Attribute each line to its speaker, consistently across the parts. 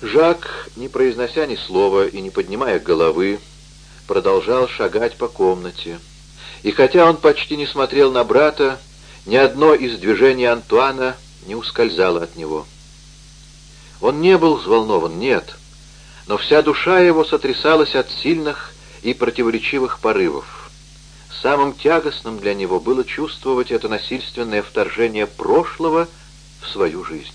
Speaker 1: Жак, не произнося ни слова и не поднимая головы, продолжал шагать по комнате. И хотя он почти не смотрел на брата, ни одно из движений Антуана не ускользало от него. Он не был взволнован, нет, но вся душа его сотрясалась от сильных и противоречивых порывов. Самым тягостным для него было чувствовать это насильственное вторжение прошлого в свою жизнь.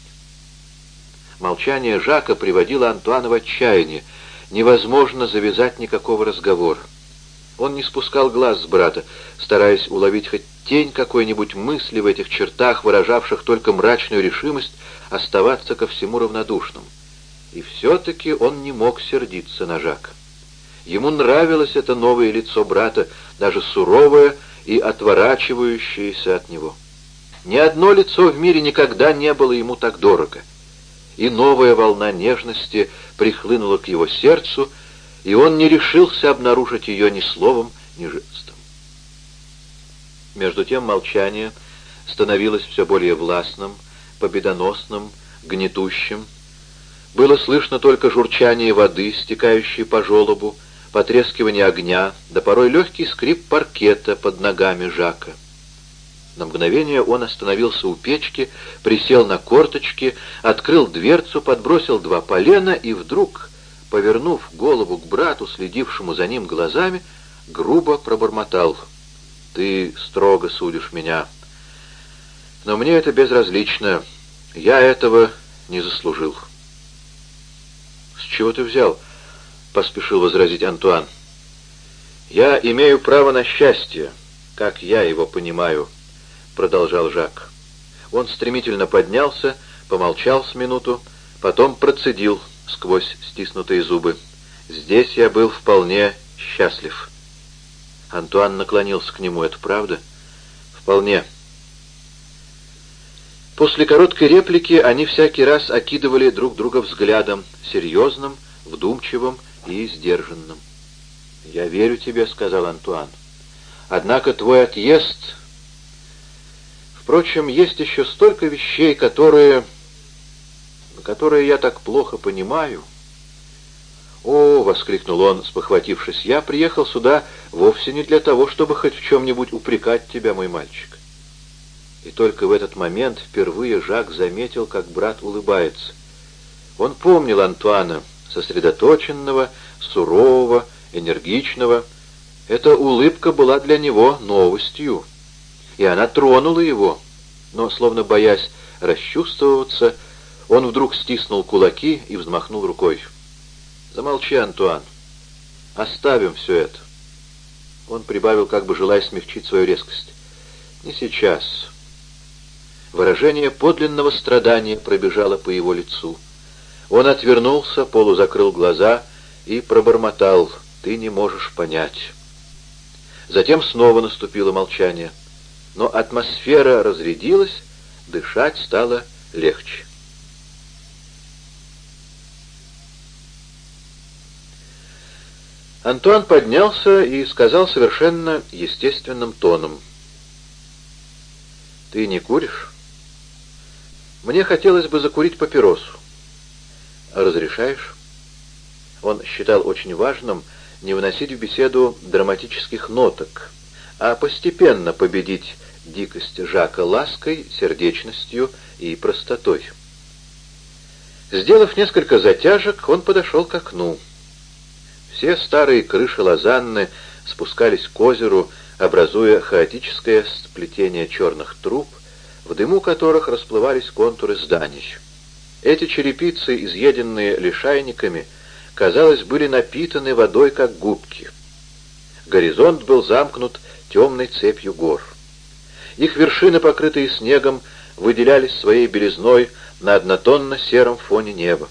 Speaker 1: Молчание Жака приводило Антуана в отчаяние. Невозможно завязать никакого разговора. Он не спускал глаз с брата, стараясь уловить хоть тень какой-нибудь мысли в этих чертах, выражавших только мрачную решимость оставаться ко всему равнодушным. И все-таки он не мог сердиться на Жака. Ему нравилось это новое лицо брата, даже суровое и отворачивающееся от него. Ни одно лицо в мире никогда не было ему так дорого — и новая волна нежности прихлынула к его сердцу, и он не решился обнаружить ее ни словом, ни жестом. Между тем молчание становилось все более властным, победоносным, гнетущим. Было слышно только журчание воды, стекающей по желобу, потрескивание огня, да порой легкий скрип паркета под ногами Жака. На мгновение он остановился у печки, присел на корточки, открыл дверцу, подбросил два полена и вдруг, повернув голову к брату, следившему за ним глазами, грубо пробормотал. «Ты строго судишь меня. Но мне это безразлично. Я этого не заслужил». «С чего ты взял?» — поспешил возразить Антуан. «Я имею право на счастье, как я его понимаю». — продолжал Жак. Он стремительно поднялся, помолчал с минуту, потом процедил сквозь стиснутые зубы. «Здесь я был вполне счастлив». Антуан наклонился к нему. «Это правда?» «Вполне». После короткой реплики они всякий раз окидывали друг друга взглядом, серьезным, вдумчивым и сдержанным. «Я верю тебе», — сказал Антуан. «Однако твой отъезд Впрочем, есть еще столько вещей, которые... которые я так плохо понимаю. «О!» — воскликнул он, спохватившись. «Я приехал сюда вовсе не для того, чтобы хоть в чем-нибудь упрекать тебя, мой мальчик». И только в этот момент впервые Жак заметил, как брат улыбается. Он помнил Антуана, сосредоточенного, сурового, энергичного. Эта улыбка была для него новостью и она тронула его, но, словно боясь расчувствоваться, он вдруг стиснул кулаки и взмахнул рукой. «Замолчи, Антуан. Оставим все это». Он прибавил, как бы желая смягчить свою резкость. «Не сейчас». Выражение подлинного страдания пробежало по его лицу. Он отвернулся, полузакрыл глаза и пробормотал «Ты не можешь понять». Затем снова наступило молчание но атмосфера разрядилась, дышать стало легче. Антуан поднялся и сказал совершенно естественным тоном. «Ты не куришь? Мне хотелось бы закурить папиросу. Разрешаешь?» Он считал очень важным не вносить в беседу драматических ноток, а постепенно победить дикость Жака лаской, сердечностью и простотой. Сделав несколько затяжек, он подошел к окну. Все старые крыши Лозанны спускались к озеру, образуя хаотическое сплетение черных труб, в дыму которых расплывались контуры зданий. Эти черепицы, изъеденные лишайниками, казалось, были напитаны водой, как губки. Горизонт был замкнут темной цепью гор. Их вершины, покрытые снегом, выделялись своей белизной на однотонно-сером фоне неба.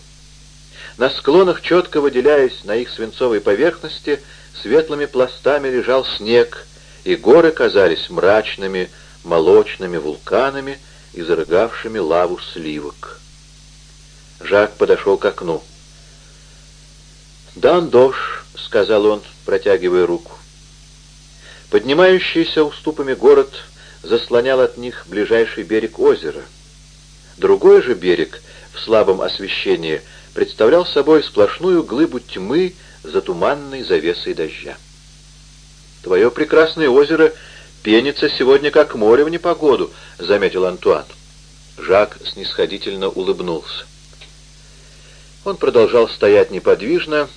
Speaker 1: На склонах, четко выделяясь на их свинцовой поверхности, светлыми пластами лежал снег, и горы казались мрачными, молочными вулканами, изрыгавшими лаву сливок. Жак подошел к окну. «Дан дождь», — сказал он, протягивая руку. Поднимающийся уступами город заслонял от них ближайший берег озера. Другой же берег в слабом освещении, представлял собой сплошную глыбу тьмы за туманной завесой дождя. «Твое прекрасное озеро пенится сегодня как море в непогоду», — заметил Антуан. Жак снисходительно улыбнулся. Он продолжал стоять неподвижно,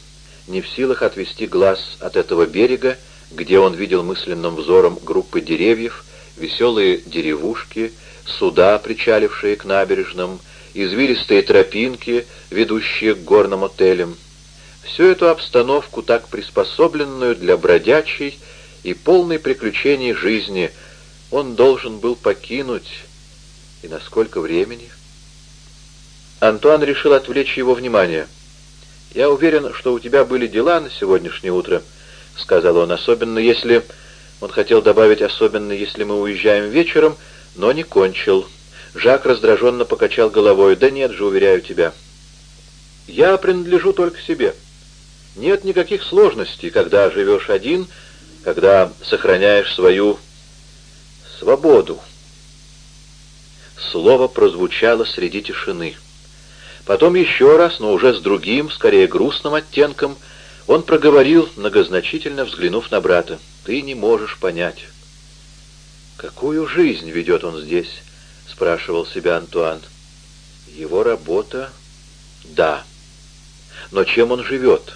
Speaker 1: не в силах отвести глаз от этого берега, где он видел мысленным взором группы деревьев, веселые деревушки, суда, причалившие к набережным, извилистые тропинки, ведущие к горным отелям. Всю эту обстановку, так приспособленную для бродячей и полной приключений жизни, он должен был покинуть. И на сколько времени? Антуан решил отвлечь его внимание. «Я уверен, что у тебя были дела на сегодняшнее утро», — сказал он, — «особенно если...» Он хотел добавить «особенно, если мы уезжаем вечером», но не кончил. Жак раздраженно покачал головой. «Да нет же, уверяю тебя. Я принадлежу только себе. Нет никаких сложностей, когда живешь один, когда сохраняешь свою свободу». Слово прозвучало среди тишины. Потом еще раз, но уже с другим, скорее грустным оттенком, он проговорил, многозначительно взглянув на брата. «Ты не можешь понять». «Какую жизнь ведет он здесь?» — спрашивал себя Антуан. «Его работа? Да. Но чем он живет?»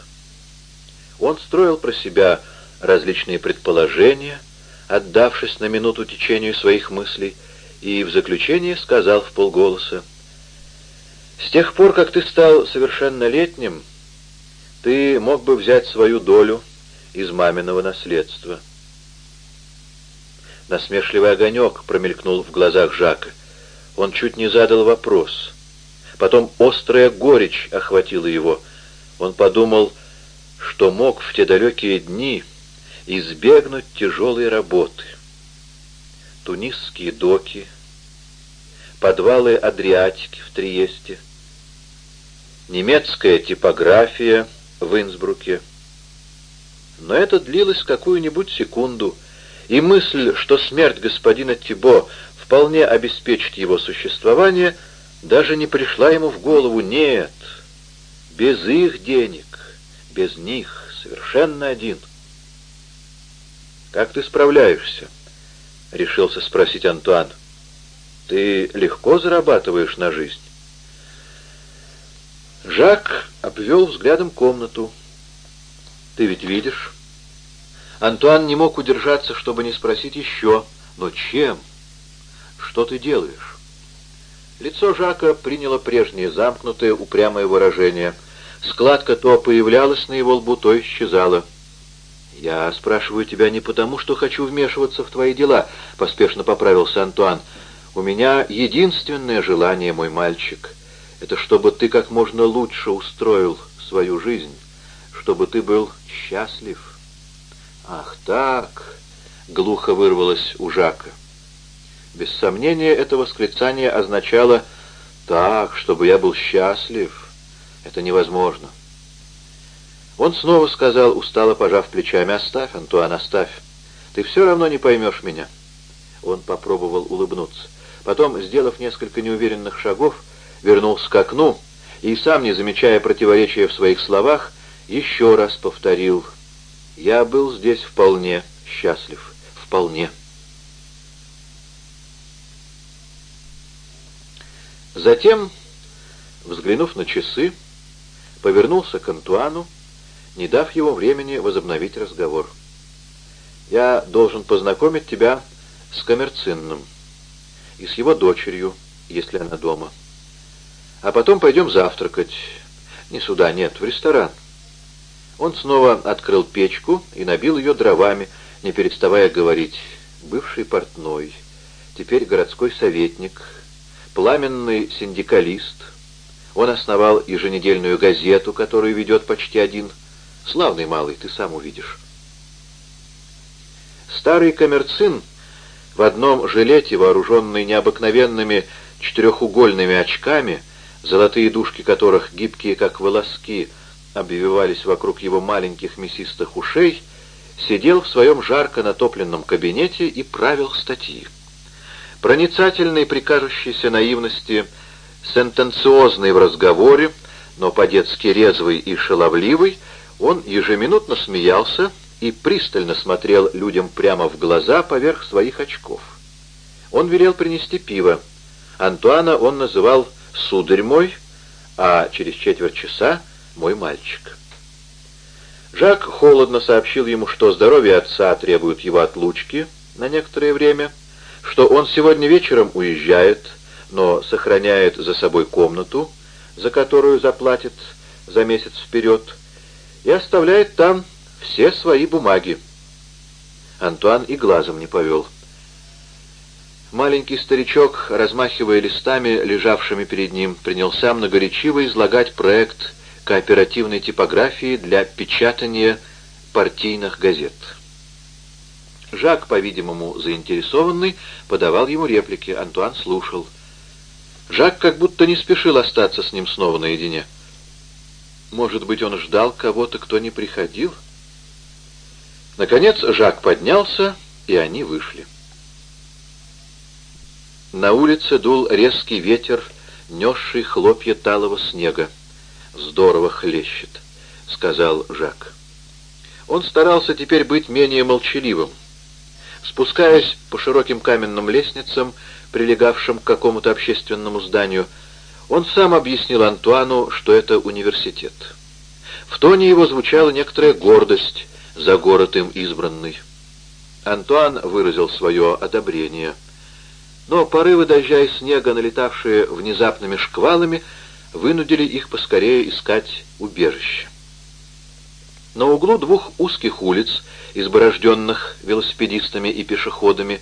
Speaker 1: Он строил про себя различные предположения, отдавшись на минуту течению своих мыслей, и в заключение сказал в полголоса, с тех пор, как ты стал совершеннолетним, ты мог бы взять свою долю из маминого наследства. Насмешливый огонек промелькнул в глазах Жака. Он чуть не задал вопрос. Потом острая горечь охватила его. Он подумал, что мог в те далекие дни избегнуть тяжелой работы. Тунисские доки, подвалы Адриатики в Триесте — немецкая типография в Инсбруке. Но это длилось какую-нибудь секунду, и мысль, что смерть господина Тибо вполне обеспечит его существование, даже не пришла ему в голову. Нет, без их денег, без них, совершенно один. «Как ты справляешься?» — решился спросить Антуан. «Ты легко зарабатываешь на жизнь?» Жак обвел взглядом комнату. «Ты ведь видишь?» Антуан не мог удержаться, чтобы не спросить еще. «Но чем? Что ты делаешь?» Лицо Жака приняло прежнее замкнутое, упрямое выражение. Складка то появлялась на его лбу, то исчезала. «Я спрашиваю тебя не потому, что хочу вмешиваться в твои дела», — поспешно поправился Антуан. «У меня единственное желание, мой мальчик — это чтобы ты как можно лучше устроил свою жизнь, чтобы ты был счастлив. Ах так, глухо вырвалось у Жака. Без сомнения, это восклицание означало «так, чтобы я был счастлив». Это невозможно. Он снова сказал, устало пожав плечами, «Оставь, Антуан, оставь. Ты все равно не поймешь меня». Он попробовал улыбнуться. Потом, сделав несколько неуверенных шагов, вернулся к окну и, сам не замечая противоречия в своих словах, еще раз повторил «Я был здесь вполне счастлив, вполне». Затем, взглянув на часы, повернулся к Антуану, не дав ему времени возобновить разговор. «Я должен познакомить тебя с Коммерцинным и с его дочерью, если она дома». А потом пойдем завтракать. Не сюда, нет, в ресторан. Он снова открыл печку и набил ее дровами, не переставая говорить. Бывший портной, теперь городской советник, пламенный синдикалист. Он основал еженедельную газету, которую ведет почти один. Славный малый, ты сам увидишь. Старый коммерцин в одном жилете, вооруженный необыкновенными четырехугольными очками, золотые дужки которых, гибкие как волоски, обвивались вокруг его маленьких мясистых ушей, сидел в своем жарко натопленном кабинете и правил статьи. Проницательный при кажущейся наивности сентенциозный в разговоре, но по-детски резвый и шаловливый, он ежеминутно смеялся и пристально смотрел людям прямо в глаза поверх своих очков. Он велел принести пиво. Антуана он называл «сударь мой», а через четверть часа «мой мальчик». Жак холодно сообщил ему, что здоровье отца требует его отлучки на некоторое время, что он сегодня вечером уезжает, но сохраняет за собой комнату, за которую заплатит за месяц вперед, и оставляет там все свои бумаги. Антуан и глазом не повел. Маленький старичок, размахивая листами, лежавшими перед ним, принялся многоречиво излагать проект кооперативной типографии для печатания партийных газет. Жак, по-видимому, заинтересованный, подавал ему реплики. Антуан слушал. Жак как будто не спешил остаться с ним снова наедине. Может быть, он ждал кого-то, кто не приходил? Наконец Жак поднялся, и они вышли. На улице дул резкий ветер, несший хлопья талого снега. «Здорово хлещет», — сказал Жак. Он старался теперь быть менее молчаливым. Спускаясь по широким каменным лестницам, прилегавшим к какому-то общественному зданию, он сам объяснил Антуану, что это университет. В тоне его звучала некоторая гордость за город им избранный. Антуан выразил свое одобрение — но порывы дождя и снега, налетавшие внезапными шквалами, вынудили их поскорее искать убежище. На углу двух узких улиц, изборожденных велосипедистами и пешеходами,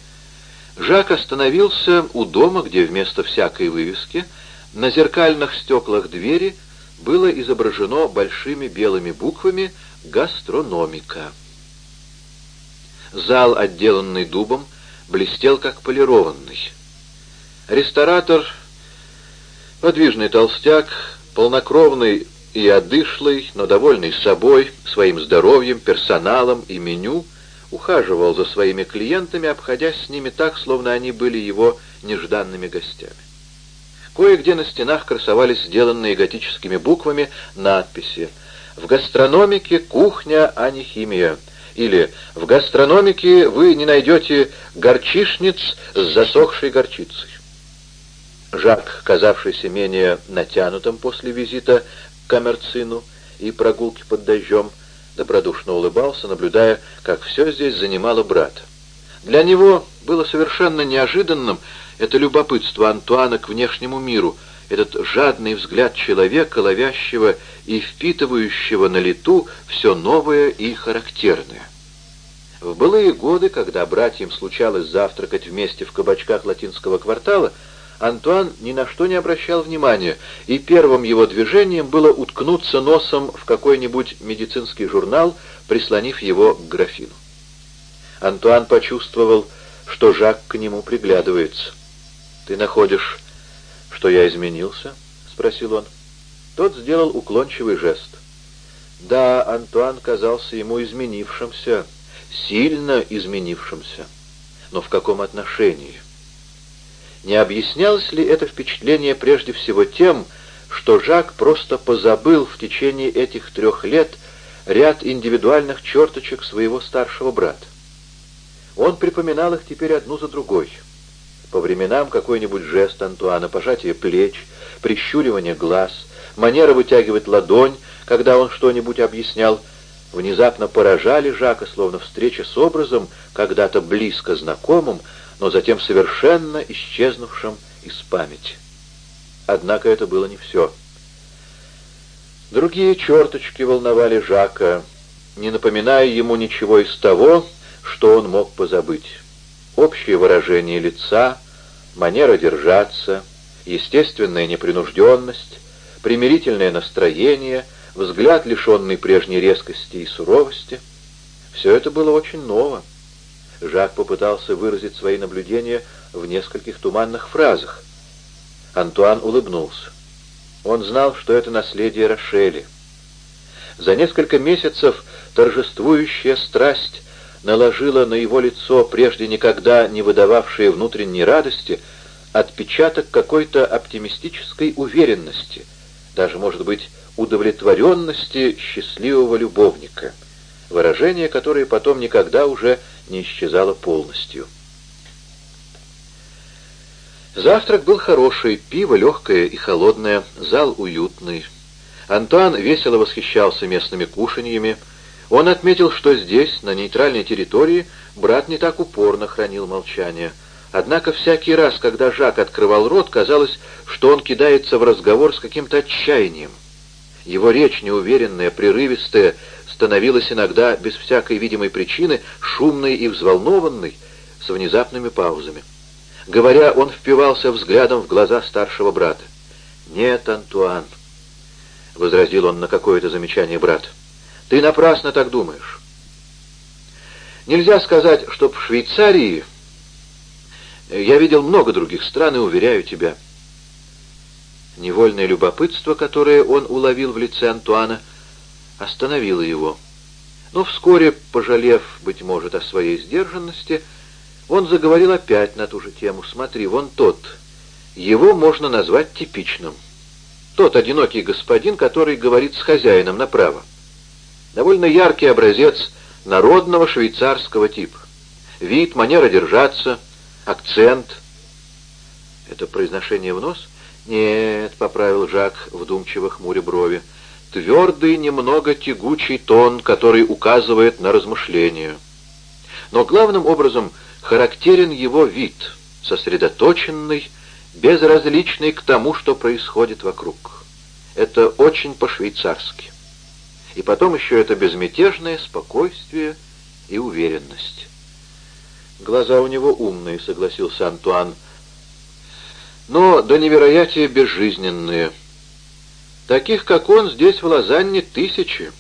Speaker 1: Жак остановился у дома, где вместо всякой вывески на зеркальных стеклах двери было изображено большими белыми буквами «Гастрономика». Зал, отделанный дубом, блестел как полированный. Ресторатор, подвижный толстяк, полнокровный и одышлый, но довольный собой, своим здоровьем, персоналом и меню, ухаживал за своими клиентами, обходясь с ними так, словно они были его нежданными гостями. Кое-где на стенах красовались сделанные готическими буквами надписи «В гастрономике кухня, а не химия» или «В гастрономике вы не найдете горчишниц с засохшей горчицей». Жак, казавшийся менее натянутым после визита к Камерцину и прогулки под дождем, добродушно улыбался, наблюдая, как все здесь занимало брата. Для него было совершенно неожиданным это любопытство Антуана к внешнему миру, этот жадный взгляд человека, ловящего и впитывающего на лету все новое и характерное. В былые годы, когда братьям случалось завтракать вместе в кабачках латинского квартала, Антуан ни на что не обращал внимания, и первым его движением было уткнуться носом в какой-нибудь медицинский журнал, прислонив его к графину. Антуан почувствовал, что Жак к нему приглядывается. «Ты находишь, что я изменился?» — спросил он. Тот сделал уклончивый жест. Да, Антуан казался ему изменившимся, сильно изменившимся. Но в каком отношении? Не объяснялось ли это впечатление прежде всего тем, что Жак просто позабыл в течение этих трех лет ряд индивидуальных черточек своего старшего брата? Он припоминал их теперь одну за другой. По временам какой-нибудь жест Антуана, пожатие плеч, прищуривание глаз, манера вытягивать ладонь, когда он что-нибудь объяснял, внезапно поражали Жака, словно встреча с образом, когда-то близко знакомым, но затем совершенно исчезнувшим из памяти. Однако это было не все. Другие черточки волновали Жака, не напоминая ему ничего из того, что он мог позабыть. Общее выражение лица, манера держаться, естественная непринужденность, примирительное настроение, взгляд, лишенный прежней резкости и суровости — все это было очень ново. Жак попытался выразить свои наблюдения в нескольких туманных фразах. Антуан улыбнулся. Он знал, что это наследие Рошели. За несколько месяцев торжествующая страсть наложила на его лицо, прежде никогда не выдававшие внутренней радости, отпечаток какой-то оптимистической уверенности, даже, может быть, удовлетворенности счастливого любовника, выражение, которое потом никогда уже не исчезало полностью. Завтрак был хороший, пиво легкое и холодное, зал уютный. Антуан весело восхищался местными кушаньями. Он отметил, что здесь, на нейтральной территории, брат не так упорно хранил молчание. Однако всякий раз, когда Жак открывал рот, казалось, что он кидается в разговор с каким-то отчаянием. Его речь, неуверенная, прерывистая, становилась иногда, без всякой видимой причины, шумной и взволнованной, с внезапными паузами. Говоря, он впивался взглядом в глаза старшего брата. «Нет, Антуан», — возразил он на какое-то замечание брат, — «ты напрасно так думаешь. Нельзя сказать, что в Швейцарии я видел много других стран и уверяю тебя». Невольное любопытство, которое он уловил в лице Антуана, остановило его. Но вскоре, пожалев, быть может, о своей сдержанности, — он заговорил опять на ту же тему. «Смотри, вон тот. Его можно назвать типичным. Тот одинокий господин, который говорит с хозяином направо. Довольно яркий образец народного швейцарского типа. Вид, манера держаться, акцент. Это произношение в нос? Нет, — поправил Жак, вдумчиво хмуря брови. Твердый, немного тягучий тон, который указывает на размышление. Но главным образом — характерен его вид, сосредоточенный, безразличный к тому, что происходит вокруг. Это очень по-швейцарски. И потом еще это безмятежное спокойствие и уверенность. Глаза у него умные, согласился Антуан, но до невероятия безжизненные. Таких, как он, здесь в Лозанне тысячи.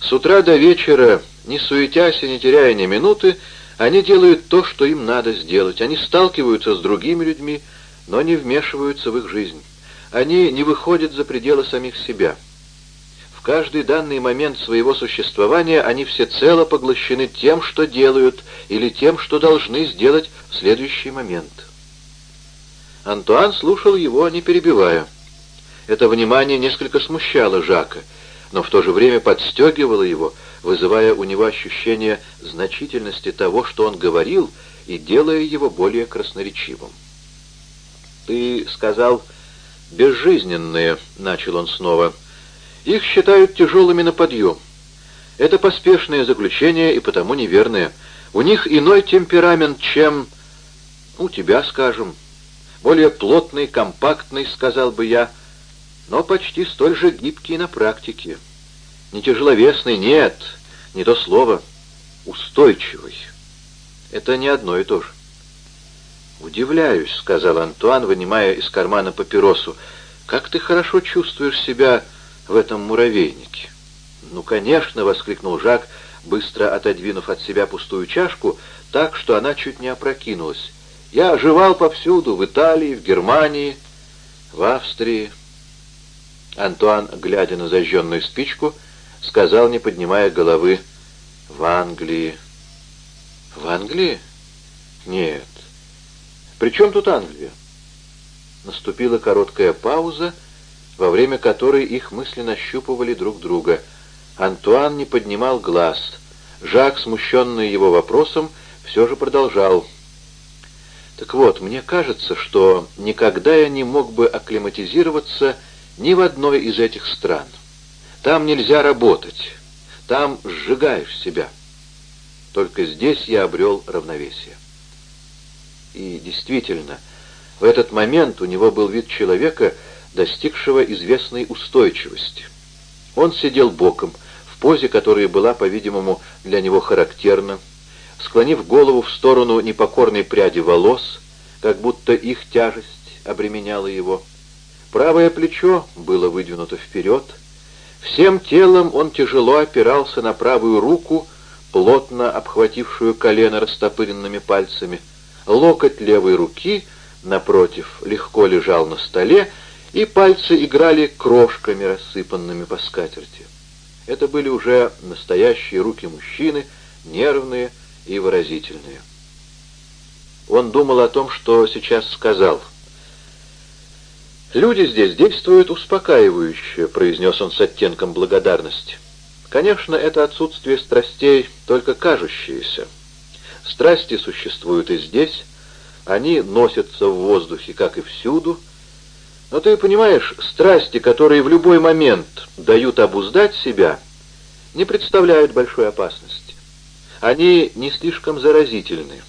Speaker 1: С утра до вечера, не суетясь и не теряя ни минуты, они делают то, что им надо сделать. Они сталкиваются с другими людьми, но не вмешиваются в их жизнь. Они не выходят за пределы самих себя. В каждый данный момент своего существования они всецело поглощены тем, что делают, или тем, что должны сделать в следующий момент. Антуан слушал его, не перебивая. Это внимание несколько смущало Жака, но в то же время подстегивало его, вызывая у него ощущение значительности того, что он говорил, и делая его более красноречивым. «Ты сказал, безжизненные», — начал он снова. «Их считают тяжелыми на подъем. Это поспешное заключение и потому неверное. У них иной темперамент, чем... у тебя, скажем. Более плотный, компактный, сказал бы я, но почти столь же гибкий на практике». Не тяжеловесный, нет, не то слово. Устойчивый. Это не одно и то же. «Удивляюсь», — сказал Антуан, вынимая из кармана папиросу. «Как ты хорошо чувствуешь себя в этом муравейнике?» «Ну, конечно», — воскликнул Жак, быстро отодвинув от себя пустую чашку, так, что она чуть не опрокинулась. «Я оживал повсюду, в Италии, в Германии, в Австрии». Антуан, глядя на зажженную спичку, сказал, не поднимая головы, «В Англии». «В Англии? Нет. При чем тут Англия?» Наступила короткая пауза, во время которой их мысли нащупывали друг друга. Антуан не поднимал глаз. Жак, смущенный его вопросом, все же продолжал. «Так вот, мне кажется, что никогда я не мог бы акклиматизироваться ни в одной из этих стран». Там нельзя работать, там сжигаешь себя. Только здесь я обрел равновесие. И действительно, в этот момент у него был вид человека, достигшего известной устойчивости. Он сидел боком, в позе, которая была, по-видимому, для него характерна, склонив голову в сторону непокорной пряди волос, как будто их тяжесть обременяла его. Правое плечо было выдвинуто вперед, Всем телом он тяжело опирался на правую руку, плотно обхватившую колено растопыренными пальцами. Локоть левой руки, напротив, легко лежал на столе, и пальцы играли крошками, рассыпанными по скатерти. Это были уже настоящие руки мужчины, нервные и выразительные. Он думал о том, что сейчас сказал — «Люди здесь действуют успокаивающе», — произнес он с оттенком благодарности. «Конечно, это отсутствие страстей только кажущееся. Страсти существуют и здесь, они носятся в воздухе, как и всюду. Но ты понимаешь, страсти, которые в любой момент дают обуздать себя, не представляют большой опасности. Они не слишком заразительны».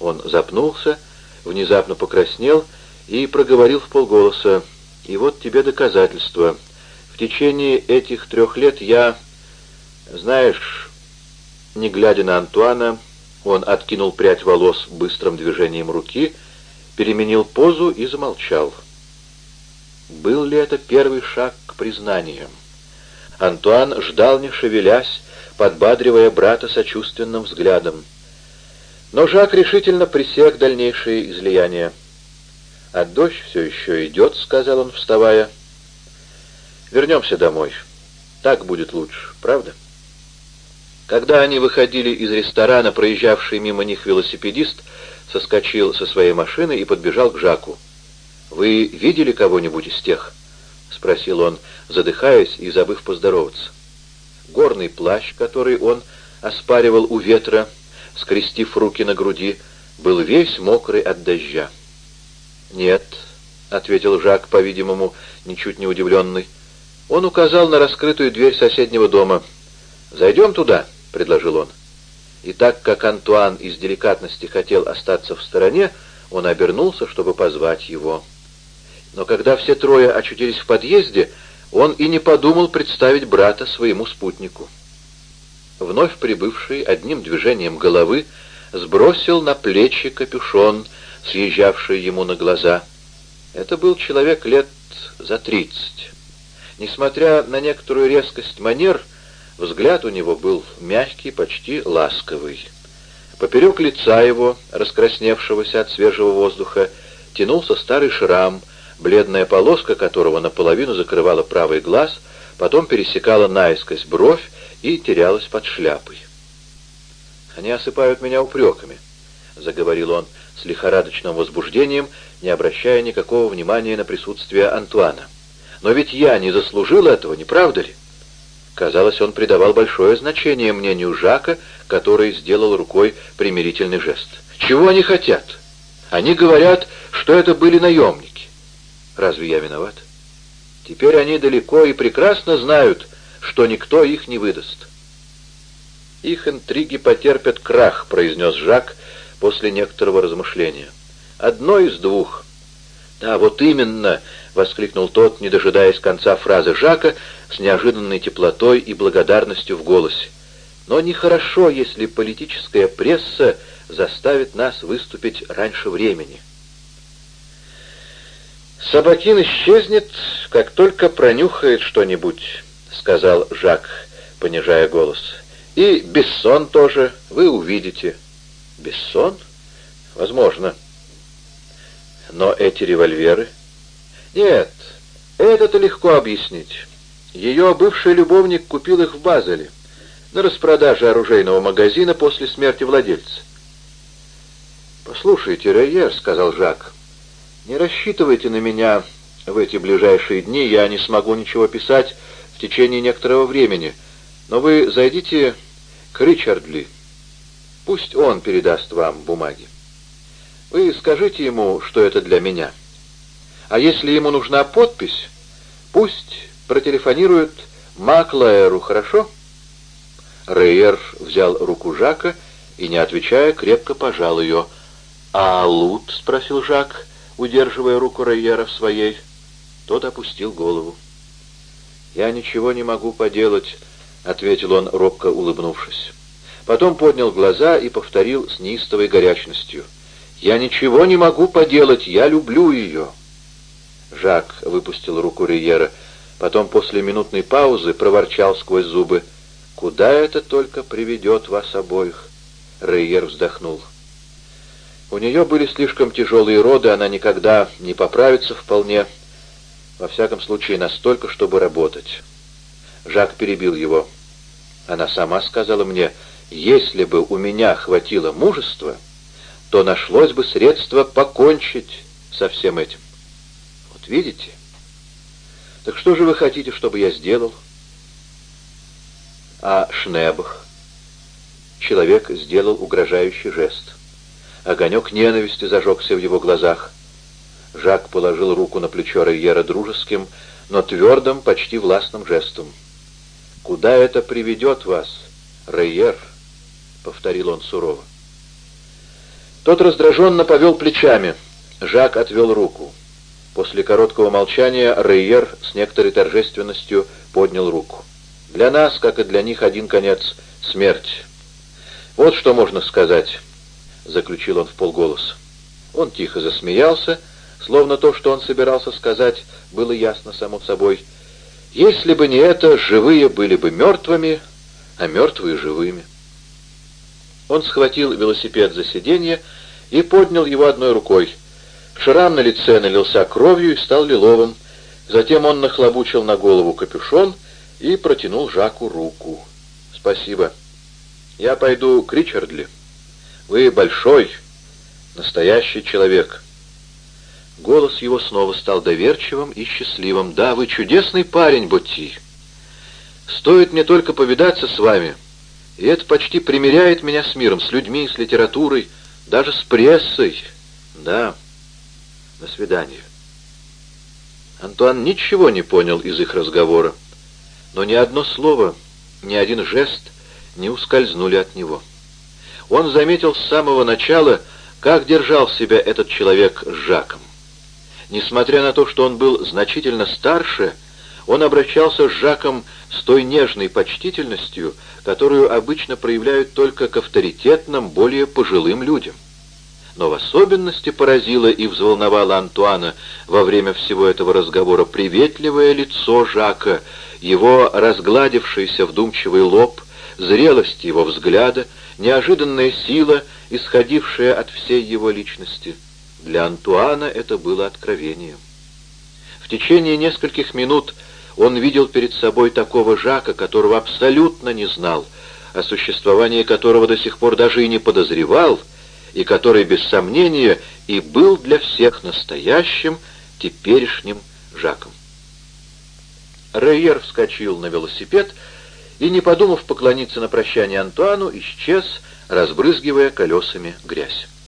Speaker 1: Он запнулся, внезапно покраснел и проговорил в полголоса. «И вот тебе доказательство. В течение этих трех лет я, знаешь, не глядя на Антуана, он откинул прядь волос быстрым движением руки, переменил позу и замолчал. Был ли это первый шаг к признаниям? Антуан ждал, не шевелясь, подбадривая брата сочувственным взглядом. Но Жак решительно пресек дальнейшие излияния. «А дождь все еще идет», — сказал он, вставая. «Вернемся домой. Так будет лучше, правда?» Когда они выходили из ресторана, проезжавший мимо них велосипедист соскочил со своей машины и подбежал к Жаку. «Вы видели кого-нибудь из тех?» — спросил он, задыхаясь и забыв поздороваться. Горный плащ, который он оспаривал у ветра, скрестив руки на груди, был весь мокрый от дождя. «Нет», — ответил Жак, по-видимому, ничуть не удивленный. Он указал на раскрытую дверь соседнего дома. «Зайдем туда», — предложил он. И так как Антуан из деликатности хотел остаться в стороне, он обернулся, чтобы позвать его. Но когда все трое очутились в подъезде, он и не подумал представить брата своему спутнику. Вновь прибывший одним движением головы сбросил на плечи капюшон, съезжавший ему на глаза. Это был человек лет за тридцать. Несмотря на некоторую резкость манер, взгляд у него был мягкий, почти ласковый. Поперек лица его, раскрасневшегося от свежего воздуха, тянулся старый шрам, бледная полоска которого наполовину закрывала правый глаз, потом пересекала наискось бровь и терялась под шляпой. «Они осыпают меня упреками», — заговорил он с лихорадочным возбуждением, не обращая никакого внимания на присутствие Антуана. «Но ведь я не заслужил этого, не правда ли?» Казалось, он придавал большое значение мнению Жака, который сделал рукой примирительный жест. «Чего они хотят? Они говорят, что это были наемники. Разве я виноват? Теперь они далеко и прекрасно знают, что никто их не выдаст». «Их интриги потерпят крах», — произнес Жак, — после некоторого размышления. «Одно из двух». «Да, вот именно!» — воскликнул тот, не дожидаясь конца фразы Жака, с неожиданной теплотой и благодарностью в голосе. «Но нехорошо, если политическая пресса заставит нас выступить раньше времени». «Собакин исчезнет, как только пронюхает что-нибудь», — сказал Жак, понижая голос. «И Бессон тоже, вы увидите». Бессон? Возможно. Но эти револьверы? Нет, это-то легко объяснить. Ее бывший любовник купил их в Базеле, на распродаже оружейного магазина после смерти владельца. «Послушайте, Рейер», — сказал Жак, — «не рассчитывайте на меня в эти ближайшие дни, я не смогу ничего писать в течение некоторого времени, но вы зайдите к Ричардли». Пусть он передаст вам бумаги. Вы скажите ему, что это для меня. А если ему нужна подпись, пусть протелефонирует Маклаеру, хорошо?» Рейер взял руку Жака и, не отвечая, крепко пожал ее. «А Лут?» — спросил Жак, удерживая руку Рейера в своей. Тот опустил голову. «Я ничего не могу поделать», — ответил он, робко улыбнувшись. Потом поднял глаза и повторил с неистовой горячностью. «Я ничего не могу поделать, я люблю ее!» Жак выпустил руку Риера, потом после минутной паузы проворчал сквозь зубы. «Куда это только приведет вас обоих?» Рейер вздохнул. У нее были слишком тяжелые роды, она никогда не поправится вполне, во всяком случае настолько, чтобы работать. Жак перебил его. Она сама сказала мне, если бы у меня хватило мужества, то нашлось бы средство покончить со всем этим. Вот видите? Так что же вы хотите, чтобы я сделал? А Шнебах? Человек сделал угрожающий жест. Огонек ненависти зажегся в его глазах. Жак положил руку на плечо Рейера дружеским, но твердым, почти властным жестом. «Куда это приведет вас, Рейер?» — повторил он сурово. Тот раздраженно повел плечами. Жак отвел руку. После короткого молчания Рейер с некоторой торжественностью поднял руку. «Для нас, как и для них, один конец — смерть. Вот что можно сказать», — заключил он в полголоса. Он тихо засмеялся, словно то, что он собирался сказать, было ясно само собой. «Если бы не это, живые были бы мертвыми, а мертвые — живыми». Он схватил велосипед за сиденье и поднял его одной рукой. Шрам на лице налился кровью и стал лиловым. Затем он нахлобучил на голову капюшон и протянул Жаку руку. «Спасибо. Я пойду к Ричардли. Вы большой, настоящий человек». Голос его снова стал доверчивым и счастливым. «Да, вы чудесный парень, Ботти. Стоит мне только повидаться с вами, и это почти примиряет меня с миром, с людьми, с литературой, даже с прессой. Да, до свидания». Антуан ничего не понял из их разговора, но ни одно слово, ни один жест не ускользнули от него. Он заметил с самого начала, как держал себя этот человек с Жаком. Несмотря на то, что он был значительно старше, он обращался с Жаком с той нежной почтительностью, которую обычно проявляют только к авторитетным, более пожилым людям. Но в особенности поразило и взволновало Антуана во время всего этого разговора приветливое лицо Жака, его разгладившийся вдумчивый лоб, зрелость его взгляда, неожиданная сила, исходившая от всей его личности — для Антуана это было откровением. В течение нескольких минут он видел перед собой такого Жака, которого абсолютно не знал, о существовании которого до сих пор даже и не подозревал, и который, без сомнения, и был для всех настоящим, теперешним Жаком. Рейер вскочил на велосипед и, не подумав поклониться на прощание Антуану, исчез, разбрызгивая колесами грязь.